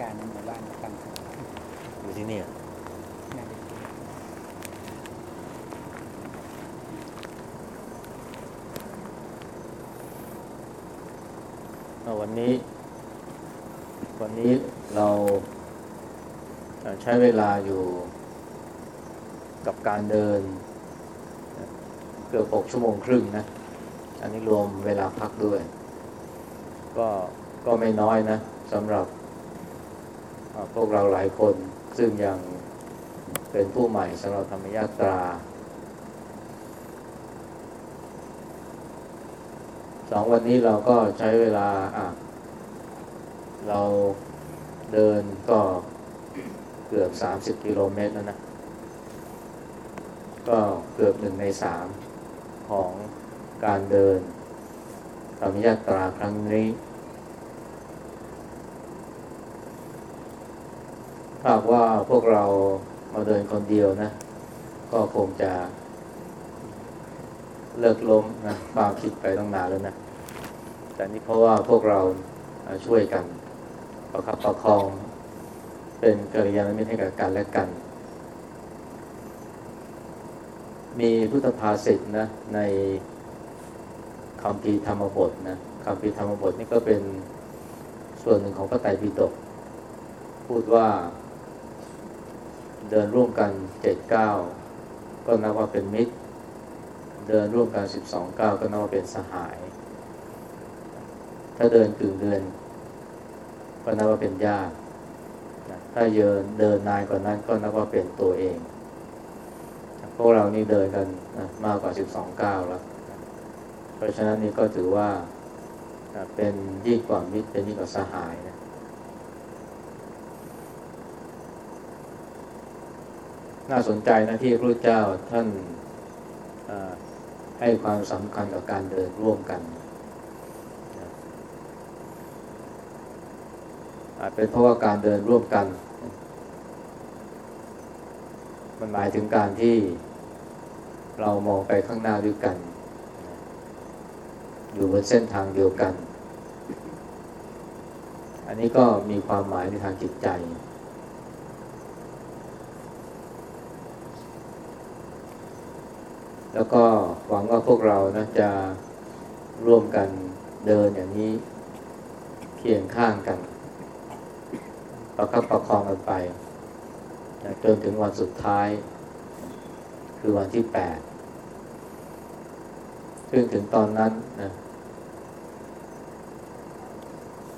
การในหมู่บ้านฟังอยู่ที่นี่อะเอาวันนี้ วันนี้เราใช้เวลาอยู่กับการเดิน เกือบหกชั่วโมงครึ่งนะ อันนี้รวมเวลาพักด้วย ก็ก็ไม่น้อยนะสำหรับ พวกเราหลายคนซึ่งยังเป็นผู้ใหม่สำหรับธรรมยาตรา สองวันนี้เราก็ใช้เวลาอะเราเดินก็เกือบสามสิบกิโลเมตรแล้วนะ ก็เกือบหนึ่งในสามของการเดินธรรมยาตราครั้งนี้ถ้า หากว่าพวกเรามาเดินคนเดียวนะ ก็คงจะเลิกล้มนะความคิดไปตั้งนานแล้วนะ แต่นี่เพราะว่าพวกเราช่วยกันประคับประคอง เป็นกัลยาณมิตรให้กับกันและกัน มีพุทธภาษิตนะในคำพีธรรมบทนะคำพีธรรมบทนี่ก็เป็นส่วนหนึ่งของพระไตรปิฎกพูดว่า เดินร่วมกันเจ็ดเก้าก็นับว่าเป็นมิตร เดินร่วมกันสิบสองเก้าก็นับว่าเป็นสหาย ถ้าเดินกึ่งเดือน ก็นับว่าเป็นญาติถ้าเดินเดินนานกว่านั้นก็นับว่าเป็นตัวเอง พวกเรานี่เดินกันมากกว่าสิบสองเก้าแล้ว เพราะฉะนั้นนี่ก็ถือว่าเป็นยิ่งกว่ามิตรเป็นยิ่งกว่าสหายนะ น่าสนใจนะที่พระเจ้าท่านาให้ความสำคัญกับการเดินร่วมกันอาจเป็นเพราะว่าการเดินร่วมกัน มันหมายถึงการที่เรามองไปข้างหน้าด้วยกัน อยู่บนเส้นทางเดียวกัน อันนี้ก็มีความหมายในทางจิตใจ แล้วก็หวังว่าพวกเรานะจะร่วมกันเดินอย่างนี้เคียงข้างกัน ประคับประคองกันไปนะจนถึงวันสุดท้าย คือวันที่แปดซึ่งถึงตอนนั้นนะ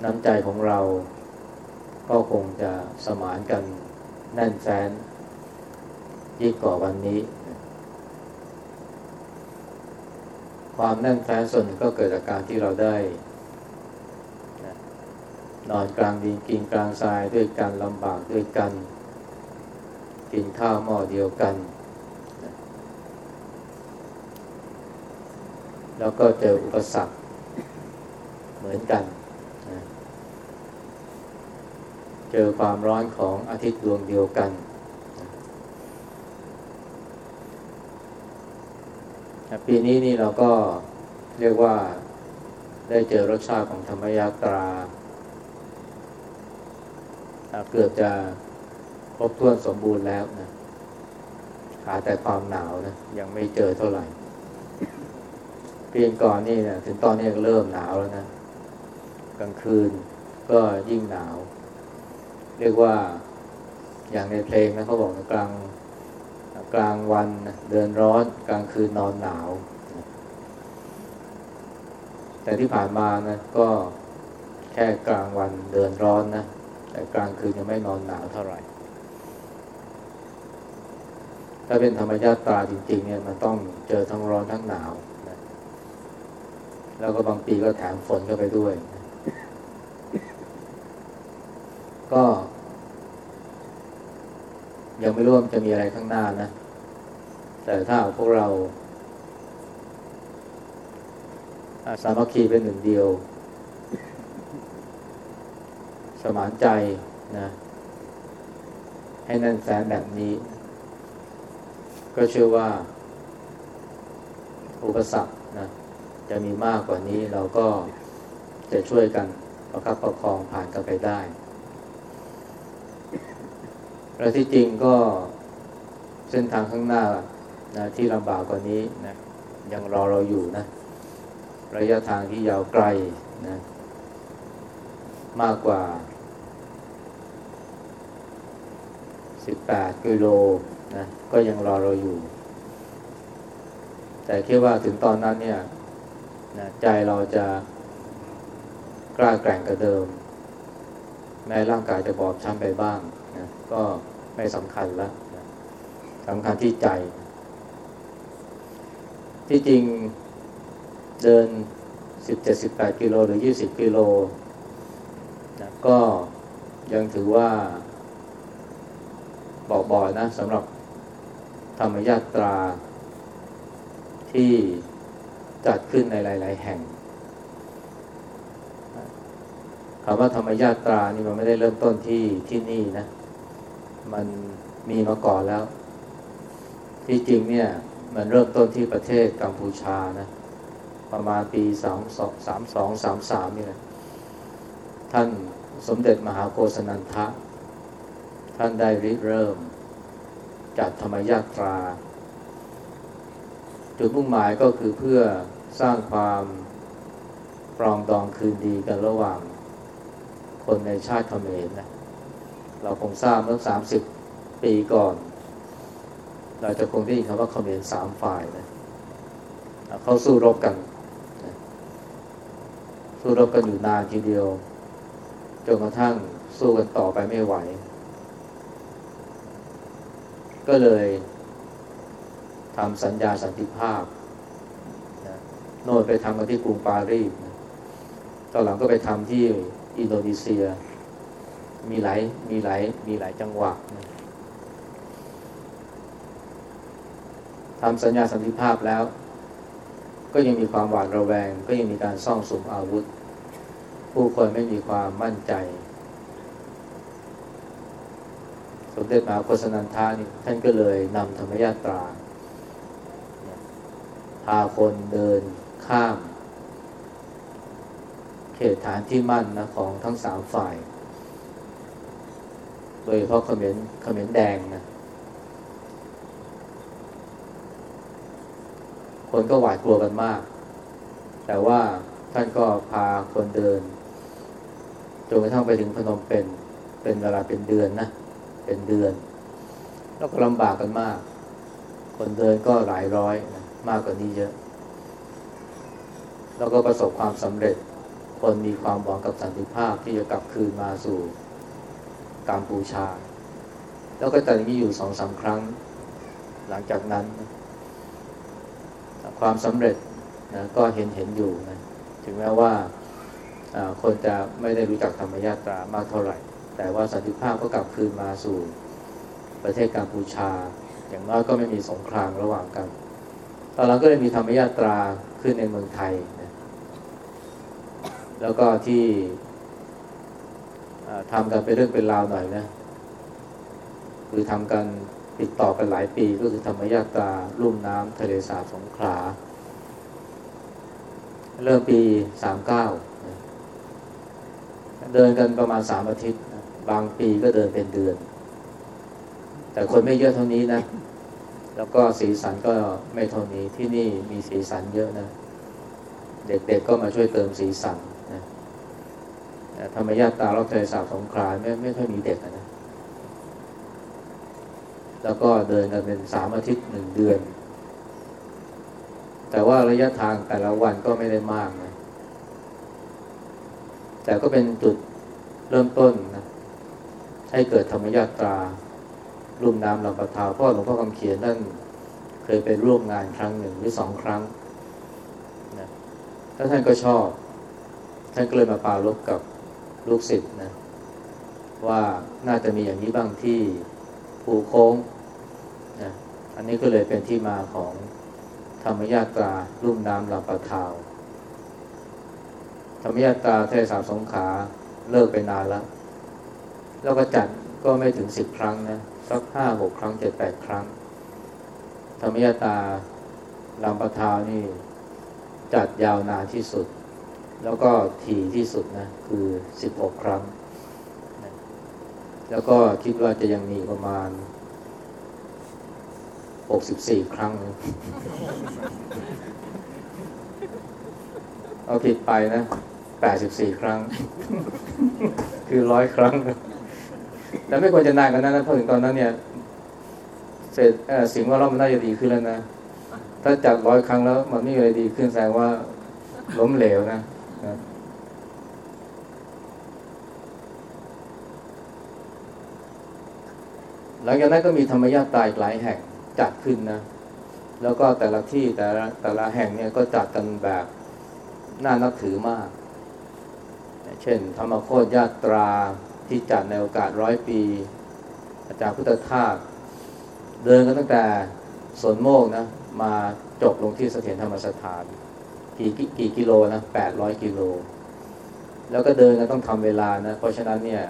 น้ำใจของเราก็คงจะสมานกันแน่นแฟ้นยิ่งกว่าวันนี้นะ ความแน่นแฟ้นส่วนหนึ่งก็เกิดจากการที่เราได้ นอนกลางดินกินกลางทรายด้วยกันลำบากด้วยกัน กินข้าวหม้อเดียวกัน แล้วก็เจออุปสรรคเหมือนกัน เจอความร้อนของอาทิตย์ดวงเดียวกันนะ ปีนี้นี่เราก็เรียกว่าได้เจอรสชาติของธรรมยาตราอ่าเกือบจะครบถ้วนสมบูรณ์แล้วนะขาดแต่ความหนาวนะยังไม่เจอเท่าไหร่เพียงก่อนนี่นะถึงตอนนี้ก็เริ่มหนาวแล้วนะ กลางคืนก็ยิ่งหนาว เรียกว่าอย่างในเพลงนะเขาบอกนะกลาง กลางวันเดินร้อนกลางคืนนอนหนาว แต่ที่ผ่านมานะก็แค่กลางวันเดินร้อนนะแต่กลางคืนยังไม่นอนหนาวเท่าไหร่ ถ้าเป็นธรรมชาติตาจริง ๆ เนี่ยมันต้องเจอทั้งร้อนทั้งหนาวนะแล้วก็บางปีก็แถมฝนเข้าไปด้วยนะก็ ยังไม่รู้ว่ามันจะมีอะไรข้างหน้านะ แต่ถ้าพวกเราสามัคคีเป็นหนึ่งเดียว สมานใจนะ ให้แนั่นแฟนแบบนี้ ก็เชื่อว่า อุปสรรคนะ จะมีมากกว่านี้เราก็จะช่วยกันประคับประคองผ่านกันไปได้ และที่จริงก็เส้นทางข้างหน้านะที่ลำบากกว่านี้นะยังรอเราอยู่นะ ระยะทางที่ยาวไกลนะมากกว่า 18 กิโลนะก็ยังรอเราอยู่ แต่คิดว่าถึงตอนนั้นเนี่ยนะใจเราจะกล้าแกร่งกว่าเดิม แม้ร่างกายจะบอบช้ำไปบ้าง ก็ไม่สำคัญแล้วนะสำคัญที่ใจ ที่จริงเดิน17-18กิโลหรือ20กิโลนะก็ยังถือว่าบอกบ่อยนะสำหรับธรรมยาตรา ที่จัดขึ้นในหลาย ๆ แห่งคำว่าธรรมยาตรานี่มันไม่ได้เริ่มต้นที่ที่นี่นะ มันมีมาก่อนแล้ว ที่จริงเนี่ย มันเริ่มต้นที่ประเทศกัมพูชานะ ประมาณปีสามสองสามสองสามสามนี่แหละท่านสมเด็จมหาโกศนันทะ ท่านได้ริเริ่มจัดธรรมยาตรา จุดมุ่งหมายก็คือเพื่อสร้างความปรองดองคืนดีกันระหว่าง คนในชาติเขมรนะ เราคงทราบเมื่อสามสิบปีก่อน เราจะคงได้ยินคำว่าเขมรสามฝ่ายนะเขาสู้รบกัน สู้รบกันอยู่นานทีเดียวจนกระทั่งสู้กันต่อไปไม่ไหว ก็เลยทำสัญญาสันติภาพโน่นไปทำกันที่กรุงปารีสตอนหลังก็ไปทำที่อินโดนีเซีย มีหลายมีหลายมีหลายจังหวะทำสัญญาสันติภาพแล้ว ก็ยังมีความหวาดระแวง ก็ยังมีการซ่องสุมอาวุธ ผู้คนไม่มีความมั่นใจ สมเด็จมหาโคสนันทานี่ท่านก็เลยนำธรรมยาตรา พาคนเดินข้าม เขตฐานที่มั่นนะของทั้งสามฝ่าย ดยเฉพาะเขมรเขมรแดงนะคนก็หวาดกลัวกันมาก แต่ว่าท่านก็พาคนเดินจนกระทั่งไปถึงพนมเป็นเป็นเวลาเป็นเดือนนะ เป็นเดือน แล้วก็ลำบากกันมาก คนเดินก็หลายร้อยนะมากกว่านี้เยอะ แล้วก็ประสบความสำเร็จ คนมีความหวังกับสันติภาพที่จะกลับคืนมาสู่ กัมพูชา แล้วก็แต่อย่างนี้อยู่สองสาครั้ง หลังจากนั้น ความสำเร็จนะก็เห็นเห็นอยู่นะถึงแม้ว่าคนจะไม่ได้รู้จักธรรมญาตรามากเท่าไหร่ แต่ว่าสันติภาพก็กลับคืนมาสู่ประเทศกัมพูชา อย่างน้อยก็ไม่มีสงครามระหว่างกันตอนหลังก็เลยมีธรรมญาตราขึ้นในเมืองไทยนะแล้วก็ที่ ทำกันเป็นเรื่องเป็นราวหน่อยนะ คือทำกันติดต่อกันหลายปีก็คือธรรมยาตาลุ่มน้ำทะเลสาบสงขลา เริ่มปีสามเก้าเดินกันประมาณสามอาทิตย์ บางปีก็เดินเป็นเดือน แต่คนไม่เยอะเท่านี้นะ แล้วก็สีสันก็ไม่เท่านี้ที่นี่มีสีสันเยอะนะ เด็กๆก็มาช่วยเติมสีสัน ธรรมยาตารอบทะเลสาบสงขลาไม่ไม่ค่อยมีเด็กนะ แล้วก็เดินกันเป็นสามอาทิตย์หนึ่งเดือน แต่ว่าระยะทางแต่ละวันก็ไม่ได้มากนะ แต่ก็เป็นจุดเริ่มต้นนะ ให้เกิดธรรมยาตราลุ่มน้ำลำปะทาวพ่อหลวงพ่อคำเขียนท่านเคยไปร่วมงานครั้งหนึ่งหรือสองครั้งนะแล้วท่านก็ชอบ ท่านก็เลยมาปาลบกับ ลูกศิษย์นะว่าน่าจะมีอย่างนี้บ้างที่ภูโค้งนะอันนี้ก็เลยเป็นที่มาของธรรมยาตราลุ่มน้ำลำปะทาว ธรรมยาตราเทศสาบสงขาเลิกไปนานแล้ว แล้วก็จัดก็ไม่ถึงสิบครั้งนะสักห้าหกครั้งเจ็ดแปดครั้ง ธรรมยาตาลำปะทาวนี่จัดยาวนานที่สุด แล้วก็ถี่ที่สุดนะ คือสิบหกครั้ง แล้วก็คิดว่าจะยังมีประมาณ 64 ครั้ง เอาผิดไปนะ 84 ครั้ง คือร้อยครั้ง แล้วไม่ควรจะนานกันนั้นนะเพราะถึงตอนนั้นเนี่ยเสร็จสิ่งว่าเรามันน่าจะดีขึ้นแล้วนะ ถ้าจากร้อยครั้งแล้วมันไม่มีอะไรดีขึ้นแสดงว่าล้มเหลวนะ นะหลังจากนั้นก็มีธรรมญาตาอีกหลายแห่งจัดขึ้นนะ แล้วก็แต่ละที่แต่ละแต่ละแห่งเนี่ยก็จัดกันแบบน่านับถือมาก เช่น ธรรมโคตรญาตราที่จัดในโอกาสร้อยปี อาจารย์พุทธทาสเดินกันตั้งแต่สนโมกนะ มาจบลงที่เสถียรธรรมสถาน กี่กิกี่กิโลนะแปดร้อยกิโล แล้วก็เดินกันต้องทำเวลานะ เพราะฉะนั้นเนี่ย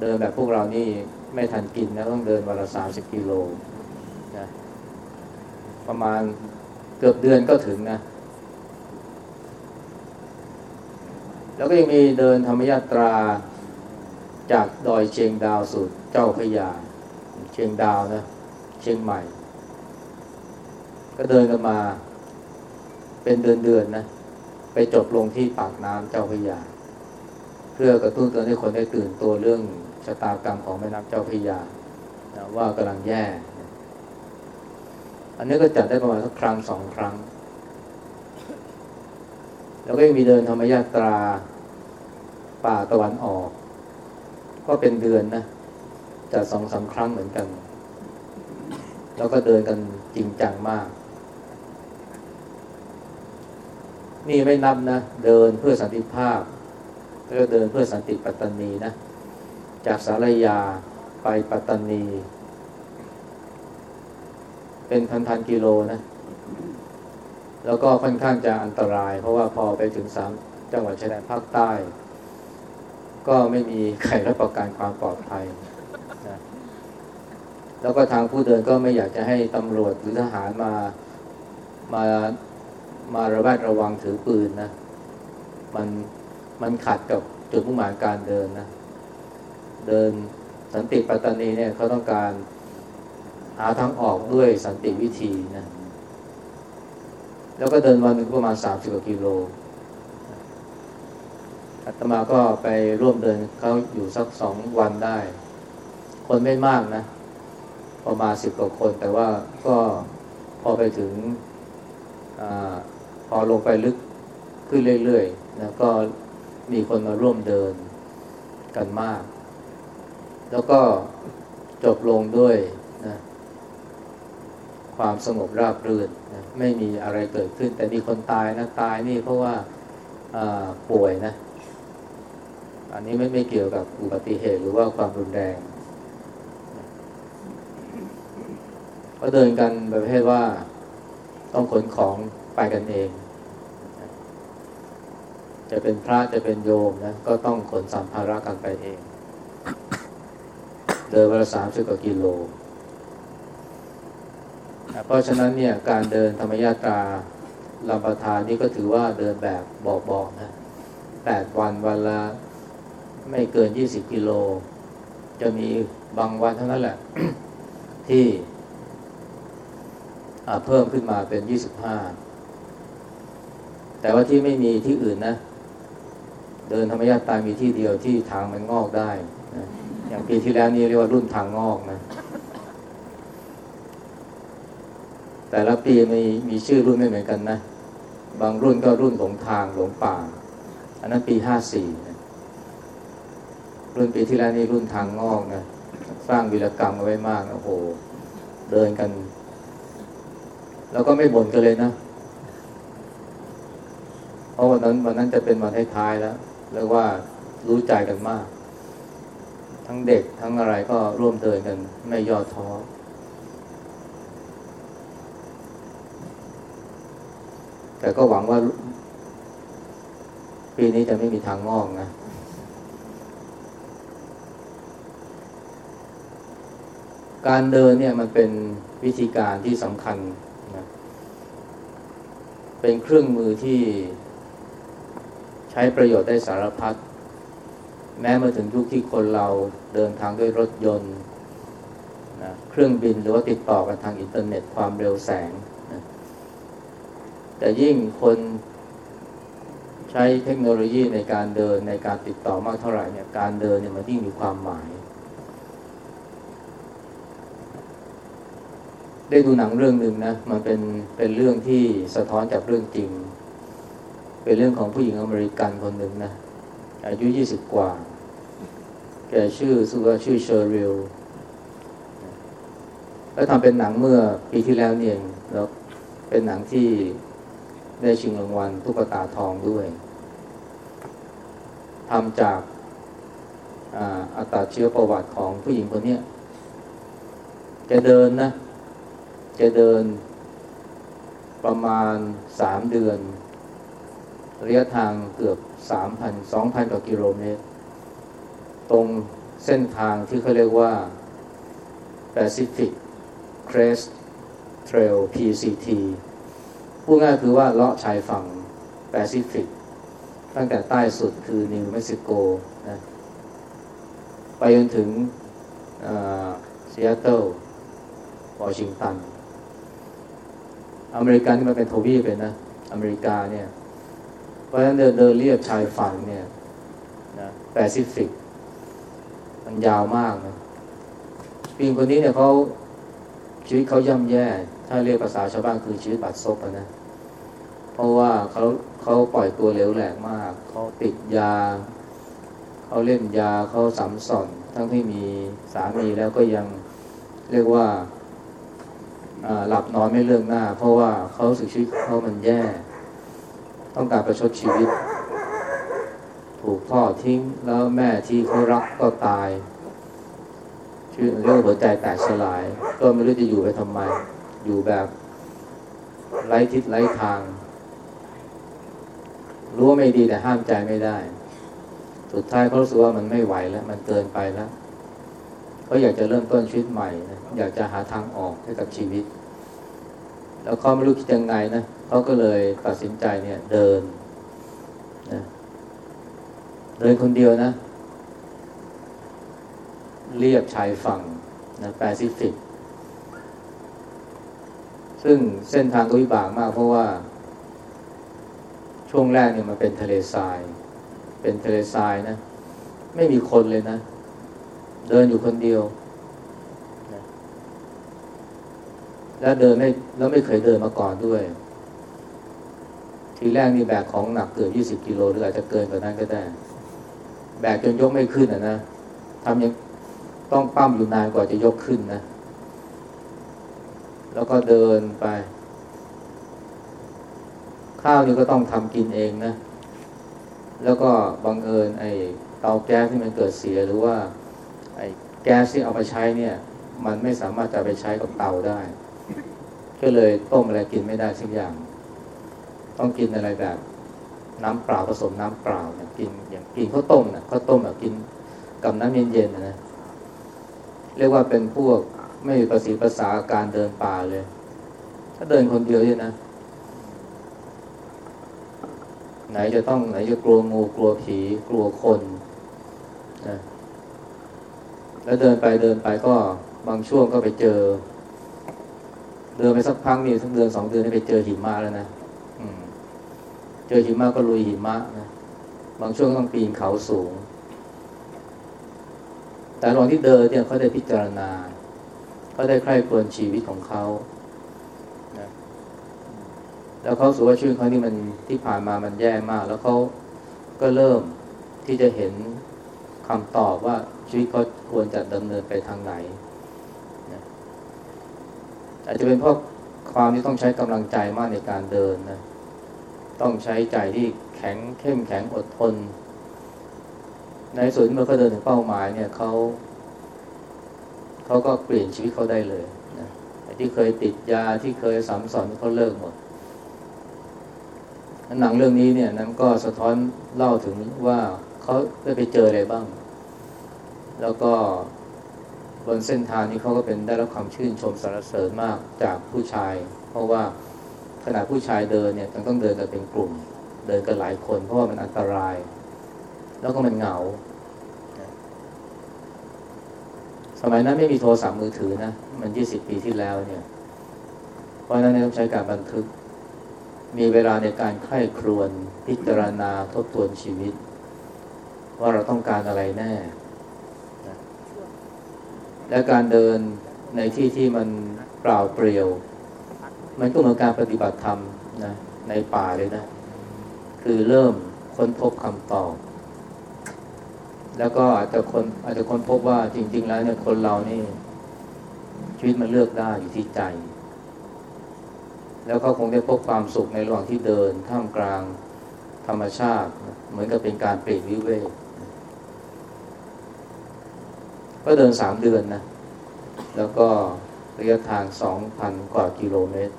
เดินแบบพวกเรานี่ไม่ทันกินนะต้องเดินวันละสามสิบกิโลนะประมาณเกือบเดือนก็ถึงนะ แล้วก็ยังมีเดินธรรมยาตราจากดอยเชียงดาวสู่เจ้าพยา เชียงดาวนะ เชียงใหม่ ก็เดินกันมา เป็นเดือนเดือนๆนะ ไปจบลงที่ปากน้ำเจ้าพระยา เพื่อกระตุ้นเตือนให้คนได้ตื่นตัวเรื่องชะตากรรมของแม่น้ำเจ้าพระยาว่ากำลังแย่ อันนี้ก็จัดได้ประมาณสักครั้งสองครั้ง แล้วก็ยังมีเดินธรรมยาตรา ป่าตะวันออก ก็เป็นเดือนนะจัดสองสามครั้งเหมือนกัน แล้วก็เดินกันจริงจังมาก นี่ไม่นับนะ เดินเพื่อสันติภาพแล้วก็เดินเพื่อสันติปัตตานีนะ จากสารยาไปปัตตานี เป็นพันพันๆกิโลนะ แล้วก็ค่อนข้างจะอันตราย เพราะว่าพอไปถึงสามจังหวัดชายแดนภาคใต้ ก็ไม่มีใครรับประกันความปลอดภัยนะแล้วก็ทางผู้เดินก็ไม่อยากจะให้ตำรวจหรือทหารมามา มาระแวดระวังถือปืนนะ มันมันขัดกับจุดมุ่งหมายการเดินนะ เดินสันติปัตตานีเนี่ยเขาต้องการหาทางออกด้วยสันติวิธีนะ แล้วก็เดินวันหนึ่งประมาณสามสิบกว่ากิโลอาตมาก็ไปร่วมเดินเขาอยู่สักสองวันได้ คนไม่มากนะ ประมาณสิบกว่าคนแต่ว่าก็พอไปถึงอา พอลงไปลึกขึ้นเรื่อยๆนะก็มีคนมาร่วมเดินกันมาก แล้วก็จบลงด้วยนะความสงบราบรื่นนะไม่มีอะไรเกิดขึ้น แต่มีคนตายนะตายนี่เพราะว่าป่วยนะ อันนี้ไม่ไม่เกี่ยวกับอุบัติเหตุหรือว่าความรุนแรงก็เดินกันประเภทว่าต้องขนของ ไปกันเอง จะเป็นพระจะเป็นโยมนะก็ต้องขนสัมภาระกันไปเอง เดินวันละสามสิบกว่ากิโลนะเพราะฉะนั้นเนี่ยการเดินธรรมยาตราลำปทานนี่ก็ถือว่าเดินแบบบอกๆนะแปดวันวันละไม่เกินยี่สิบกิโล จะมีบางวันเท่านั้นแหละ ที่อ่าเพิ่มขึ้นมาเป็นยี่สิบห้า แต่ว่าที่ไม่มีที่อื่นนะ เดินธรรมยาตามีที่เดียวที่ทางมันงอกได้นะอย่างปีที่แล้วนี่เรียกว่ารุ่นทางงอกนะ แต่ละปีมีมีชื่อรุ่นไม่เหมือนกันนะ บางรุ่นก็รุ่นหลงทางหลงป่า อันนั้นปีห้าสี่รุ่นปีที่แล้วนี่รุ่นทางงอกนะ สร้างวีรกรรมเอาไว้มากนะโอ้โห เดินกัน แล้วก็ไม่บ่นกันเลยนะ เพราะวันนั้นวันนั้นจะเป็นวันท้ายๆแล้วเรียกว่ารู้ใจกันมาก ทั้งเด็กทั้งอะไรก็ร่วมเดินกันไม่ย่อท้อแต่ก็หวังว่า ปีนี้จะไม่มีทางงอกนะ การเดินเนี่ยมันเป็นวิธีการที่สำคัญนะเป็นเครื่องมือที่ ช้ประโยชน์ได้สารพัดแม้มาถึงยุคที่คนเราเดินทางด้วยรถยนต์นะเครื่องบินหรือว่าติดต่อกันทางอินเทอร์เน็ตความเร็วแสงนะแต่ยิ่งคนใช้เทคโนโลยีในการเดินในการติดต่อมากเท่าไหร่เนี่ยการเดินเนี่ยมันยิ่งมีความหมาย ได้ดูหนังเรื่องหนึ่งนะมันเป็นเป็นเรื่องที่สะท้อนจากเรื่องจริง เป็นเรื่องของผู้หญิงอเมริกันคนหนึ่งนะ อายุยี่สิบกว่า แกชื่อสุว่าชื่อเชอริลแล้วทำเป็นหนังเมื่อปีที่แล้วเนี่ยแล้วเป็นหนังที่ได้ชิงรางวัลตุ๊กตาทองด้วยทำจากอัตราเชื้อประวัติของผู้หญิงคนนี้แกเดินนะแกเดินประมาณสามเดือน ระยะทางเกือบสามพันสองพันกว่ากิโลเมตร ตรงเส้นทางที่เขาเรียกว่า Pacific Crest Trail PCT พูดง่ายคือว่าเลาะชายฝั่งแปซิฟิกตั้งแต่ใต้สุดคือนิวเม็กซิโกนะไปจนถึงซีแอตเทิลวอชิงตัน อเมริกานี่มันเป็นทวีปเลยนะ อเมริกาเนี่ย เพราะฉะนั้นเดินเดินเรียบชายฝั่งเนี่ยนะแปซิฟิก มันยาวมากนะปีนคนนี้เนี่ยเขาชีวิตเขาย่ำแย่ ถ้าเรียกภาษาชาวบ้านคือชีวิตบัดซบนะเพราะว่าเขาเขาปล่อยตัวเหลวแหลกมาก เขาติดยา เขาเล่นยาเขาสัมสอนทั้งที่มีสามีแล้วก็ยังเรียกว่าหลับนอนไม่เรื่องหน้า เพราะว่าเขาสึกชีวิตเขามันแย่ ต้องการประชดชีวิต ถูกพ่อทิ้งแล้วแม่ที่เขารักก็ตายชีวิตเรื่องหัวใจแตกสลาย ก็ไม่รู้จะอยู่ไปทำไม อยู่แบบไร้ทิศไร้ทาง รู้ว่าไม่ดีแต่ห้ามใจไม่ได้ สุดท้ายเขารู้สึกว่ามันไม่ไหวแล้ว มันเกินไปแล้วเขาอยากจะเริ่มต้นชีวิตใหม่นะอยากจะหาทางออกให้กับชีวิต แล้วเขาไม่รู้คิดยังไงนะ เขาก็เลยตัดสินใจเนี่ยเดินนะเดินคนเดียวนะ เรียบชายฝั่งนะแปซิฟิก ซึ่งเส้นทางก็วิบากมากเพราะว่า ช่วงแรกเนี่ยมันเป็นทะเลทราย เป็นทะเลทรายนะ ไม่มีคนเลยนะ เดินอยู่คนเดียวแล้วเดินไม่แล้วไม่เคยเดินมาก่อนด้วย ทีแรกนี่แบกของหนักเกือบยี่สิบกิโลหรืออาจจะเกินกว่านั้นก็ได้ แบกจนยกไม่ขึ้นอะนะทำยังต้องปั้มอยู่นานกว่าจะยกขึ้นนะ แล้วก็เดินไป ข้าวนี่ก็ต้องทำกินเองนะ แล้วก็บังเอิญไอ้เตาแก๊สที่มันเกิดเสียหรือว่า ไอ้แก๊สที่เอาไปใช้เนี่ย มันไม่สามารถจะไปใช้กับเตาได้ ก็เลยต้มอะไรกินไม่ได้สักอย่าง ต้องกินอะไรแบบน้ำเปล่าผสมน้ำเปล่าเนี่ยกินอย่างกินข้าวต้มนะข้าวต้มแบบกินกับน้ำเย็นๆนะนะเรียกว่าเป็นพวกไม่มีประสีภาษาการเดินป่าเลย ถ้าเดินคนเดียวเนี่ยนะ ไหนจะต้องไหนจะกลัวงูกลัวผีกลัวคนนะแล้วเดินไปเดินไปก็บางช่วงก็ไปเจอ เดินไปสักพักนี่สักเดือนสองเดือนไปเจอหิมะแล้วนะ เจอหิมะก็ลุยหิมะนะบางช่วงต้องปีนเขาสูง แต่ระหว่างที่เดินเนี่ยเขาได้พิจารณาเขาได้ใคร่ครวญชีวิตของเขานะแล้วเขาสูว่าชีวิตเขานี่มันที่ผ่านมามันแย่มาก แล้วเขาก็เริ่มที่จะเห็นคำตอบว่าชีวิตเขาควรจะดำเนินไปทางไหนนะอาจจะเป็นเพราะความที่ต้องใช้กำลังใจมากในการเดินนะ ต้องใช้ใจที่แข็งเข้มแข็งอดทน ในส่วนที่เมื่อเขาเดินถึงเป้าหมายเนี่ยเขาเขาก็เปลี่ยนชีวิตเขาได้เลยนะที่เคยติดยาที่เคยสัมสอนเขาเลิกหมดหนังเรื่องนี้เนี่ยนั้นก็สะท้อนเล่าถึงว่าเขาได้ไปเจออะไรบ้าง แล้วก็บนเส้นทางนี้เขาก็เป็นได้รับความชื่นชมสรรเสริญมากจากผู้ชาย เพราะว่า ขณะผู้ชายเดินเนี่ยต้องเดินกันเป็นกลุ่ม เดินกันหลายคนเพราะว่ามันอันตราย แล้วก็มันเหงา สมัยนั้นไม่มีโทรศัพท์มือถือนะ มันยี่สิบปีที่แล้วเนี่ย เพราะฉะนั้นต้องใช้การบันทึก มีเวลาในการไข้ครวนพิจารณาทบทวนชีวิต ว่าเราต้องการอะไรแน่ และการเดินในที่ที่มันเปล่าเปลี่ยว มันก็เหมือนการปฏิบัติธรรมนะในป่าเลยนะ คือเริ่มค้นพบคำตอบ แล้วก็อาจจะคนอาจจะค้นพบว่าจริง ๆ แล้วเนี่ยคนเรานี่ ชีวิตมันเลือกได้อยู่ที่ใจ แล้วเขาคงได้พบความสุขในระหว่างที่เดินท่ามกลางธรรมชาติ เหมือนกับเป็นการปลีกวิเวกก็เดินสามเดือนนะ แล้วก็ระยะทางสองพันกว่ากิโลเมตร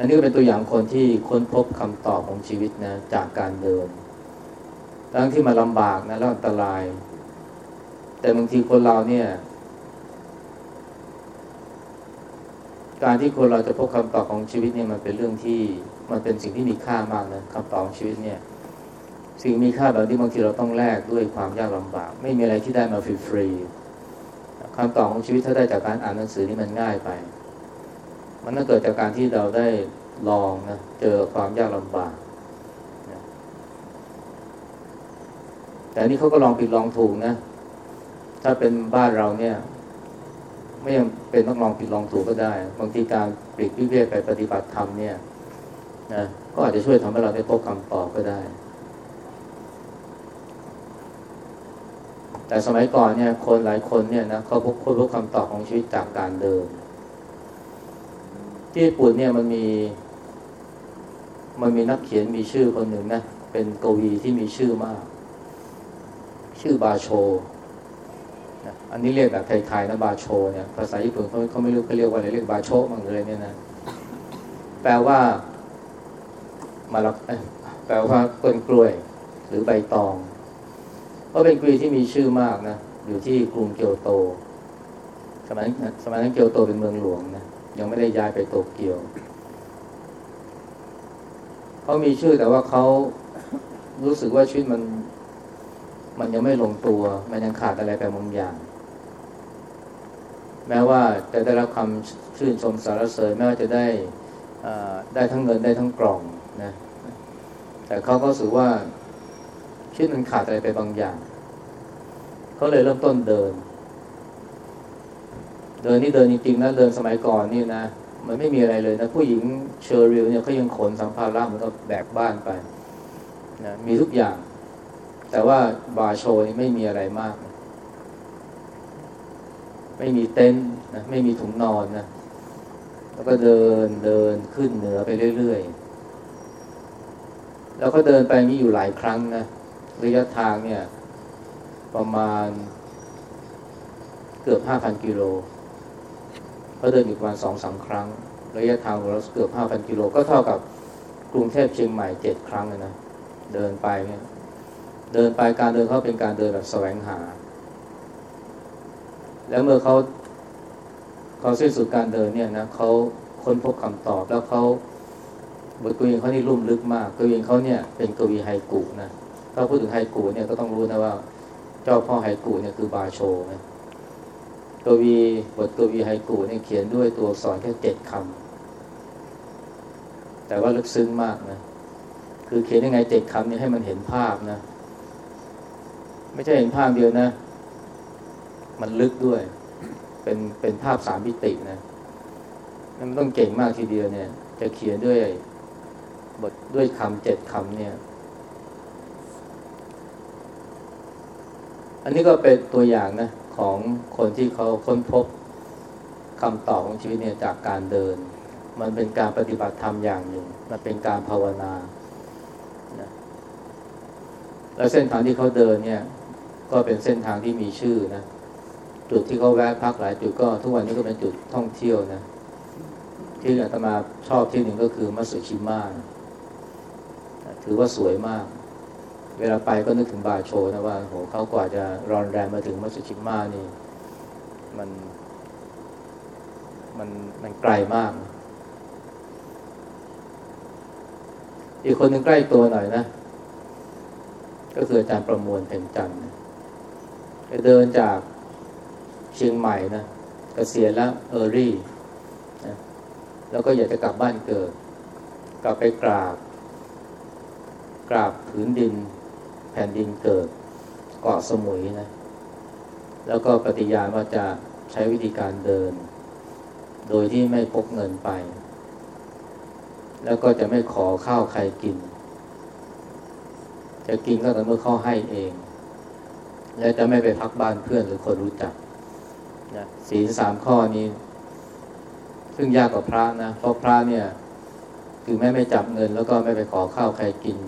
อันนี้ก็เป็นตัวอย่างคนที่ค้นพบคำตอบของชีวิตนะจากการเดินทั้งที่มาลำบากนะแล้วอันตราย แต่บางทีคนเราเนี่ย การที่คนเราจะพบคำตอบของชีวิตเนี่ยมันเป็นเรื่องที่มันเป็นสิ่งที่มีค่ามากนะคำตอบของชีวิตเนี่ย สิ่งมีค่าแบบนี้บางทีเราต้องแลกด้วยความยากลำบาก ไม่มีอะไรที่ได้มาฟรีๆคำตอบของชีวิตถ้าได้จากการอ่านหนังสือนี่มันง่ายไป มันต้องเกิดจากการที่เราได้ลองนะเจอความยากลำบากนะแต่นี่เขาก็ลองผิดลองถูกนะ ถ้าเป็นบ้านเราเนี่ย ไม่ยังเป็นต้องลองผิดลองถูกก็ได้ บางทีการปลีกวิเวกไปปฏิบัติธรรมเนี่ยนะก็อาจจะช่วยทำให้เราได้พบคำตอบก็ได้ แต่สมัยก่อนเนี่ย คนหลายคนเนี่ยนะเขาพบค้นพบคำตอบของชีวิตจากการเดิน ที่ญี่ปุ่นเนี่ยมันมี มันมีนักเขียนมีชื่อคนหนึ่งนะ เป็นกวีที่มีชื่อมาก ชื่อบาโชนะอันนี้เรียกแบบไทยๆนะบาโชเนี่ยภาษาญี่ปุ่นเขาเขาไม่รู้เขาเรียกว่าอะไรเรียกบาโชมั่งเลยเนี่ยนะแปลว่ามาลักแปลว่าต้นกล้วย หรือใบตองก็เป็นกวีที่มีชื่อมากนะอยู่ที่กรุงเกียวโต สมัยสมัยนั้นเกียวโตเป็นเมืองหลวงนะ ยังไม่ได้ย้ายไปโตเกียว เขามีชื่อแต่ว่าเขารู้สึกว่าชีวิตมัน มันยังไม่ลงตัว มันยังขาดอะไรไปบางอย่าง แม้ว่าจะได้รับคำชื่นชมสรรเสริญแม้ว่าจะได้ได้ทั้งเงินได้ทั้งกล่องนะ แต่เขาก็รู้สึกว่าชีวิตมันขาดอะไรไปบางอย่าง เขาเลยเริ่มต้นเดิน เดินนี่เดินจริงๆนะเดินสมัยก่อนนี่นะมันไม่มีอะไรเลยนะผู้หญิงเชอริลเนี่ยเขายังขนสัมภาระเหมือนกับแบกบ้านไปนะมีทุกอย่าง แต่ว่าบาโชนี่ไม่มีอะไรมากนะไม่มีเต็นท์นะไม่มีถุงนอนนะแล้วก็เดินเดินขึ้นเหนือไปเรื่อยๆ แล้วก็เดินไปนี้อยู่หลายครั้งนะระยะทางเนี่ย ประมาณเกือบห้าพันกิโล เขาเดินอยู่ประมาณสองสามครั้ง ระยะทางของเราเกือบห้าพันกิโลก็เท่ากับกรุงเทพเชียงใหม่เจ็ดครั้งเลยนะเดินไปเนี่ยเดินไปการเดินเขาเป็นการเดินแบบแสวงหา แล้วเมื่อเขาเขาสิ้นสุดการเดินเนี่ยนะเขาค้นพบคำตอบแล้วเขาบทกวีเขานี่ลุ่มลึกมากกวีเขาเนี่ยเป็นกวีไฮกุนะถ้าพูดถึงไฮกุเนี่ยก็ต้องรู้นะว่า เจ้าพ่อไฮกุเนี่ยคือบาโชนะ กวีบทกวีไฮกุเนี่ยเขียนด้วยตัวอักษรแค่เจ็ดคำแต่ว่าลึกซึ้งมากนะคือเขียนยังไงเจ็ดคำนี่ให้มันเห็นภาพนะ ไม่ใช่เห็นภาพเดียวนะ มันลึกด้วย เป็นเป็นภาพสามมิตินะมันต้องเก่งมากทีเดียวเนี่ย จะเขียนด้วยบทด้วยคำเจ็ดคำเนี่ย อันนี้ก็เป็นตัวอย่างนะ ของคนที่เขาค้นพบคำตอบของชีวิตเนี่ยจากการเดิน มันเป็นการปฏิบัติธรรมอย่างหนึ่ง มันเป็นการภาวนาแล้วเส้นทางที่เขาเดินเนี่ย ก็เป็นเส้นทางที่มีชื่อนะจุดที่เขาแวะพักหลายจุดก็ทุกวันนี้ก็เป็นจุดท่องเที่ยวนะที่อาตมาชอบที่หนึ่งก็คือมัตสึชิมะนะถือว่าสวยมาก เวลาไปก็นึกถึงบาโชนะว่าโหเขากว่าจะรอนแรมมาถึงมัตสึชิมะนี่ มัน มันมันไกลมาก อีกคนหนึ่งใกล้ตัวหน่อยนะ ก็คืออาจารย์ประมวลเพ็งจันทร์เดินจากเชียงใหม่นะเกษียณแล้วเออรี่นะแล้วก็อยากจะกลับบ้านเกิด กลับไปกราบ กราบผืนดิน แผ่นดินเกิดเกาะสมุยนะ แล้วก็ปฏิญาณว่าจะใช้วิธีการเดิน โดยที่ไม่พกเงินไป แล้วก็จะไม่ขอข้าวใครกิน จะกินก็แต่เมื่อเขาให้เอง และจะไม่ไปพักบ้านเพื่อนหรือคนรู้จักนะศีลสามข้อนี้ ซึ่งยากกว่าพระนะ เพราะพระเนี่ย ถึงแม้ไม่จับเงิน แล้วก็ไม่ไปขอข้าวใครกิน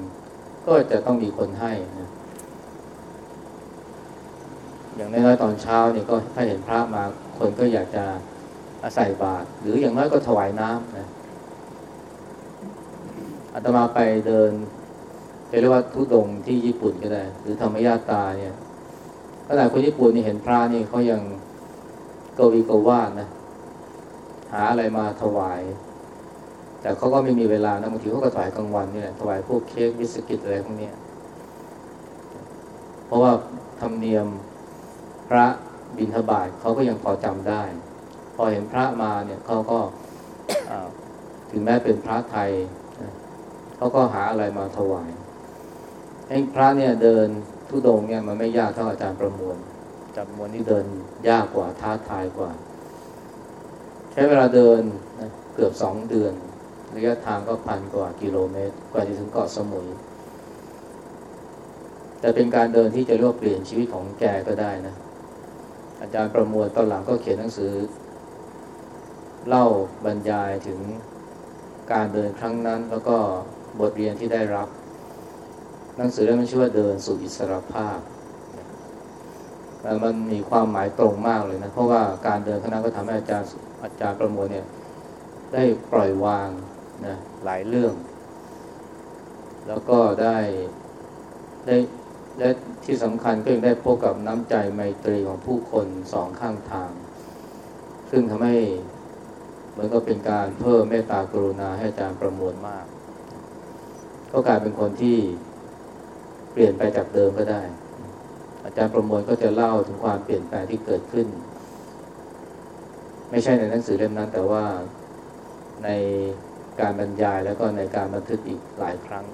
ก็จะต้องมีคนให้นะอย่างน้อยๆตอนเช้าเนี่ยก็ถ้าเห็นพระมาคนก็อยากจะอาศัยบาตรหรืออย่างน้อยก็ถวายน้ำนะอาตมาไปเดินไปเรียกว่าทุดงที่ญี่ปุ่นก็ได้ หรือธรรมยาตาเนี่ยขนาดคนญี่ปุ่นนี่เห็นพระนี่เขายังกวีกวาดนะ หาอะไรมาถวาย แต่เขาก็ไม่มีเวลานะบางทีเขาก็ถวายกลางวันเนี่ยถวายพวกเค้กบิสกิตอะไรพวกนี้เพราะว่าธรรมเนียมพระบิณฑบาตเขาก็ยังพอจำได้ พอเห็นพระมาเนี่ยเขาก็ถึงแม้เป็นพระไทยเขาก็หาอะไรมาถวายไอ้พระเนี่ยเดินทุดงเนี่ยมันไม่ยากเท่าอาจารย์ประมวลจารย์ประมวลนี่เดินยากกว่าท้าทายกว่า ใช้เวลาเดินเกือบสองเดือน ระยะทางก็พันกว่ากิโลเมตร กว่าจะถึงเกาะสมุย แต่เป็นการเดินที่จะรว่าเปลี่ยนชีวิตของแกก็ได้นะ อาจารย์ประมวลตอนหลังก็เขียนหนังสือ เล่าบรรยายถึงการเดินครั้งนั้น แล้วก็บทเรียนที่ได้รับ หนังสือเล่มนี้ชื่อว่าเดินสู่อิสรภาพแต่มันมีความหมายตรงมากเลยนะ เพราะว่าการเดินครั้งนั้นก็ทำให้อาจารย์อาจารย์ประมวลเนี่ยได้ปล่อยวาง นะหลายเรื่อง แล้วก็ได้ได้และที่สำคัญก็ยังได้พบกับน้ำใจไมตรีของผู้คนสองข้างทาง ซึ่งทำให้เหมือนก็เป็นการเพิ่มเมตตากรุณาให้อาจารย์ประมวลมาก ก็กลายเป็นคนที่เปลี่ยนไปจากเดิมก็ได้ อาจารย์ประมวลก็จะเล่าถึงความเปลี่ยนแปลงที่เกิดขึ้น ไม่ใช่ในหนังสือเล่มนั้น แต่ว่าใน การบรรยายแล้วก็ในการบันทึกอีกหลายครั้ง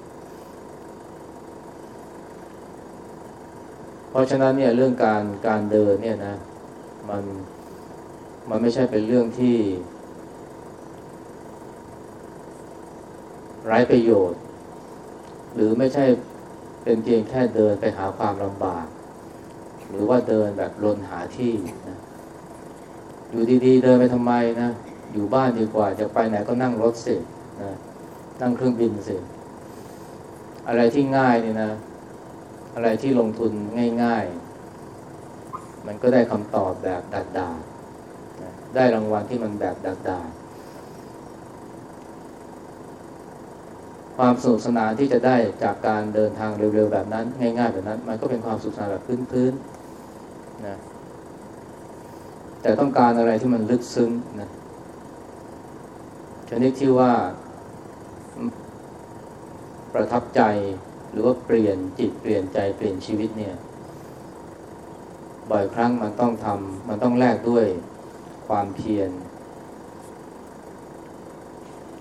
เพราะฉะนั้นเนี่ยเรื่องการการเดินเนี่ยนะมันมันไม่ใช่เป็นเรื่องที่ไร้ประโยชน์ หรือไม่ใช่เป็นเพียงแค่เดินไปหาความลำบาก หรือว่าเดินแบบลนหาที่นะอยู่ดีๆ เดินไปทำไมนะ อยู่บ้านดีกว่า จะไปไหนก็นั่งรถสินะนั่งเครื่องบินสิ อะไรที่ง่ายนี่นะ อะไรที่ลงทุนง่าย ๆ มันก็ได้คำตอบแบบดัดดาได้รางวัลที่มันแบบดัดดาความสนุกสนานที่จะได้จากการเดินทางเร็วๆแบบนั้น ง่ายๆแบบนั้น มันก็เป็นความสุขสนานแบบพื้นๆนะแต่ต้องการอะไรที่มันลึกซึ้งนะ ชนิดที่ว่า ประทับใจหรือว่าเปลี่ยนจิตเปลี่ยนใจเปลี่ยนชีวิตเนี่ย บ่อยครั้งมันต้องทำมันต้องแลกด้วยความเพียร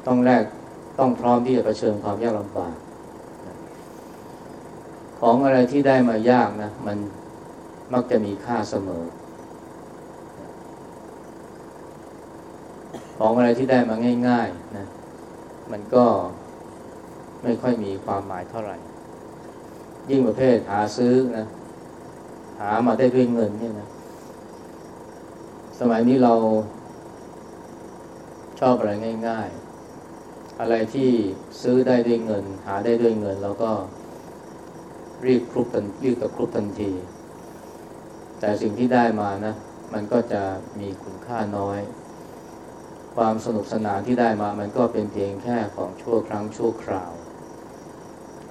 ต้องแลกต้องพร้อมที่จะเผชิญความยากลำบากของอะไรที่ได้มายากนะ มันมักจะมีค่าเสมอ ของอะไรที่ได้มาง่ายๆนะมันก็ไม่ค่อยมีความหมายเท่าไหร่ ยิ่งประเภทหาซื้อนะหามาได้ด้วยเงินเนี่ยนะ สมัยนี้เราชอบอะไรง่าย ๆ อะไรที่ซื้อได้ด้วยเงิน หาได้ด้วยเงินเราก็รีบครุบทันรีบตะครุบทันที แต่สิ่งที่ได้มานะ มันก็จะมีคุณค่าน้อย ความสนุกสนานที่ได้มามันก็เป็นเพียงแค่ของชั่วครั้งชั่วคราว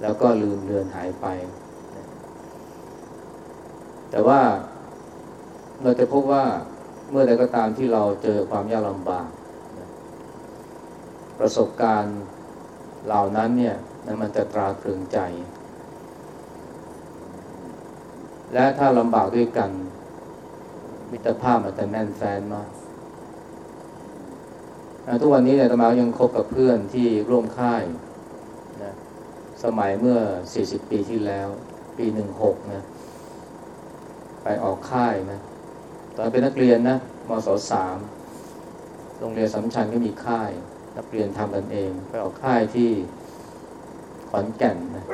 แล้วก็ลืมเลือนหายไป แต่ว่าเราจะพบว่าเมื่อใดก็ตามที่เราเจอความยากลำบาก ประสบการณ์เหล่านั้นเนี่ยนั้นมันจะตราตรึงใจ และถ้าลำบากด้วยกัน มิตรภาพมันจะแน่นแฟนมาก ทุกวันนี้เนี่ยตมายังคบกับเพื่อนที่ร่วมค่ายนะสมัยเมื่อ 40 ปีที่แล้ว ปี 16 นะ ไปออกค่ายนะ ตอนเป็นนักเรียนนะมศสามโรงเรียนสำชัญก็มีค่าย นักเรียนทำกันเอง ไปออกค่ายที่ขอนแก่นนะ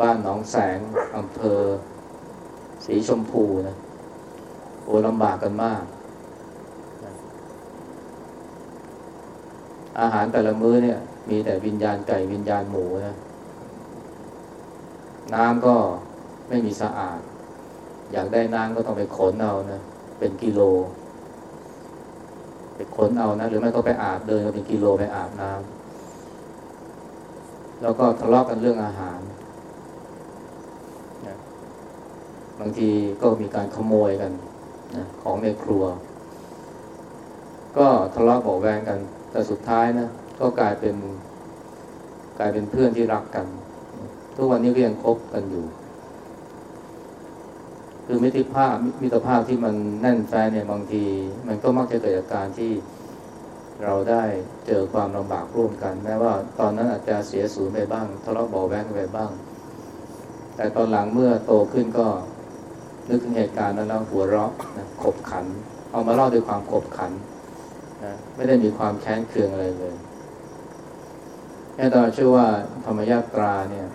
บ้านหนองแสงอำเภอ สีชมพูนะ โอลำบากกันมากนะ อาหารแต่ละมื้อเนี่ย มีแต่วิญญาณไก่วิญญาณหมูนะ น้ำก็ไม่มีสะอาด อยากได้น้ำก็ต้องไปขนเอานะ เป็นกิโล ไปขนเอานะ หรือไม่ก็ไปอาบเดินเป็นกิโลไปอาบน้ำแล้วก็ทะเลาะกันเรื่องอาหารนะบางทีก็มีการขโมยกันนะของในครัว ก็ทะเลาะบาะแวงกัน แต่สุดท้ายนะก็กลายเป็น กลายเป็นเพื่อนที่รักกัน ทุกวันนี้ก็ยังคบกันอยู่ คือมิตรภาพมิตรภาพที่มันแน่นแฟนเนี่ยบางที มันก็มักจะเกิดจากการที่เราได้เจอความลำบากร่วมกันแม้ว่าตอนนั้นอาจจะเสียสูญไปบ้างทะเลาะเบาแว้งไปบ้าง แต่ตอนหลังเมื่อโตขึ้นก็นึกถึงเหตุการณ์นั้นแล้วหัวเราะขบขัน เอามาเล่าด้วยความขบขัน นะไม่ได้มีความแค้นเคืองอะไรเลยแค่ตอนเชื่อว่าธรรมยาตราเนี่ย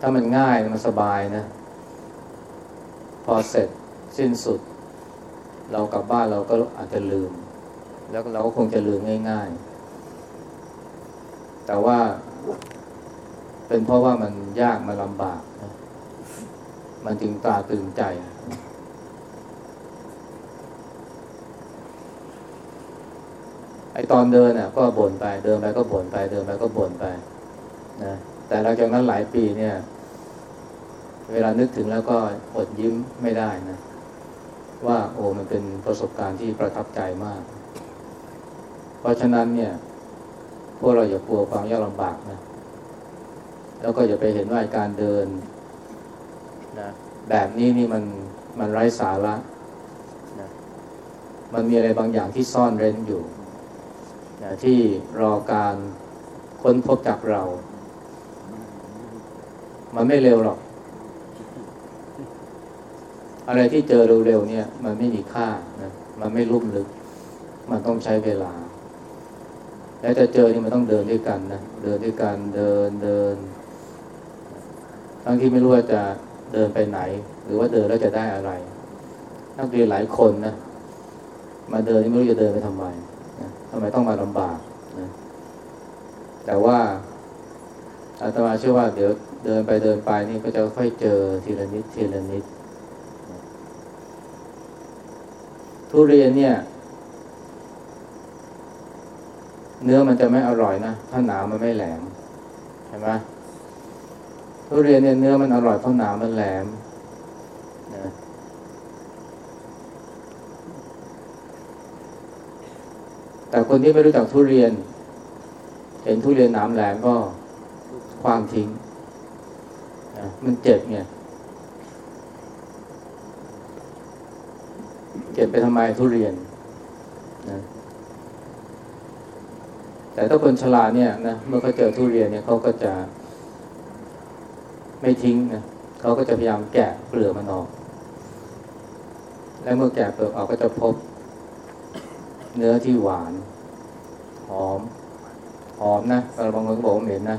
ถ้ามันง่ายมันสบายนะ พอเสร็จสิ้นสุด เรากลับบ้านเราก็อาจจะลืม แล้วเราก็คงจะลืมง่าย ๆ แต่ว่าเป็นเพราะว่ามันยากมันลำบากนะมันจึงตาตรึงใจ ไอตอนเดินอะก็บ่นไปเดินไปก็บ่นไปเดินไปก็บ่นไปนะแต่หลังจากนั้นหลายปีเนี่ย เวลานึกถึงแล้วก็อดยิ้มไม่ได้นะ ว่าโอ้มันเป็นประสบการณ์ที่ประทับใจมาก เพราะฉะนั้นเนี่ยพวกเราอย่ากลัวความยากลำบากนะแล้วก็อย่าไปเห็นว่าการเดินนะแบบนี้นี่มันมันไร้สาระนะมันมีอะไรบางอย่างที่ซ่อนเร้นอยู่ นะที่รอการค้นพบจากเรา มันไม่เร็วหรอก อะไรที่เจอเร็วๆเนี่ย มันไม่มีค่านะมันไม่ลุ่มลึก มันต้องใช้เวลา แล้วจะเจอนี่มันต้องเดินด้วยกันนะเดินด้วยกันเดินเดินทั้งที่ไม่รู้ว่าจะเดินไปไหน หรือว่าเดินแล้วจะได้อะไร นักเรียนหลายคนนะมาเดินนี่ไม่รู้จะเดินไปทำไม ทำไมต้องมาลำบากนะแต่ว่าอาตมาเชื่อว่าเดี๋ยวเดินไปเดินไปนี่ก็จะค่อยเจอทีละนิดทีละนิด ทุเรียนเนี่ย เนื้อมันจะไม่อร่อยนะถ้าหนามมันไม่แหลมเห็นไหมทุเรียนเนี่ยเนื้อมันอร่อยเพราะหนามันแหลมนะ แต่คนที่ไม่รู้จักทุเรียน เห็นทุเรียนหนามแหลมก็คว้างทิ้งนะมันเจ็บเนี่ยเก็บไปทำไมทุเรียนนะแต่ถ้าคนฉลาดเนี่ยนะเมื่อเขาเจอทุเรียนเนี่ยเขาก็จะไม่ทิ้งนะเขาก็จะพยายามแกะเปลือกมันออก และเมื่อแกะเปลือกออกก็จะพบ เนื้อที่หวาน หอม หอมนะบางคนก็บอกว่าเหม็นนะ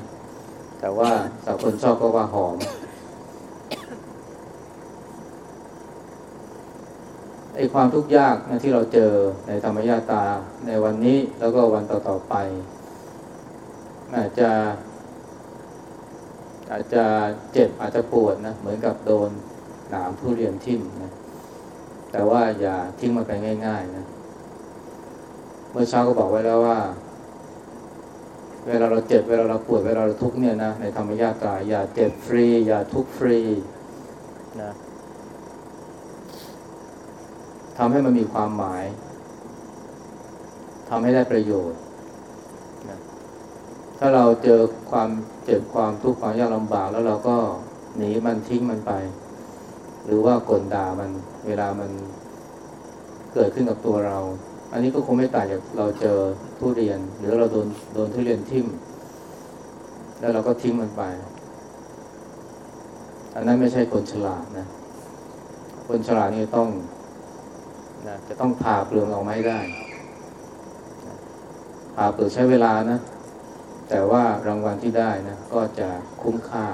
แต่ว่าสาวคนชอบก็ว่าหอมไอ้ความทุกข์ยากนะที่เราเจอในธรรมญาตาในวันนี้แล้วก็วันต่อๆไปอาจจะ อาจจะเจ็บอาจจะปวดนะเหมือนกับโดนหนามทุเรียนทิ่มนะแต่ว่าอย่าทิ้งมันไปง่าย ๆ นะ เมื่อเช้าก็บอกไว้แล้วว่า เวลาเราเจ็บเวลาเราปวดเวลาเราทุกข์เนี่ยนะในธรรมญาตาอย่าเจ็บฟรี อย่าทุกข์ฟรีนะทำให้มันมีความหมายทำให้ได้ประโยชน์นะถ้าเราเจอความเจ็บความทุกข์ความยากลำบากแล้วเราก็หนีมันทิ้งมันไป หรือว่ากลด่ามันเวลามันเกิดขึ้นกับตัวเรา อันนี้ก็คงไม่ต่างจากเราเจอทุเรียน หรือเราโดนโดนทุเรียนทิ่ม แล้วเราก็ทิ้งมันไป อันนั้นไม่ใช่คนฉลาดนะ คนฉลาดนี่ต้องนะจะต้องผ่าเปลือกออกมาให้ได้นะผ่าเปลือกใช้เวลานะ แต่ว่ารางวัลที่ได้นะก็จะคุ้มค่า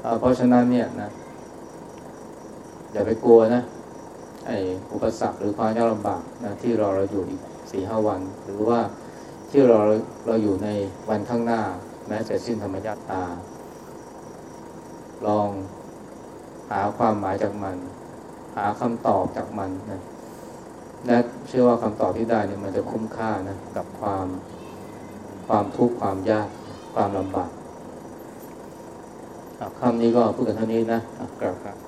เอ่อเพราะฉะนั้นเนี่ยนะอย่าไปกลัวนะ ไอ้อุปสรรคหรือความยากลำบากนะที่รอเราอยู่อีกสี่ห้าวัน หรือว่าที่รอเราอยู่ในวันข้างหน้า แม้จะสิ้นธรรมญาตา ลองหาความหมายจากมัน หาคำตอบจากมันนะและเชื่อว่าคำตอบที่ได้เนี่ยมันจะคุ้มค่านะกับความความทุกข์ความยากความลำบากคำนี้ก็พูดกันเท่านี้นะอะกลับครับ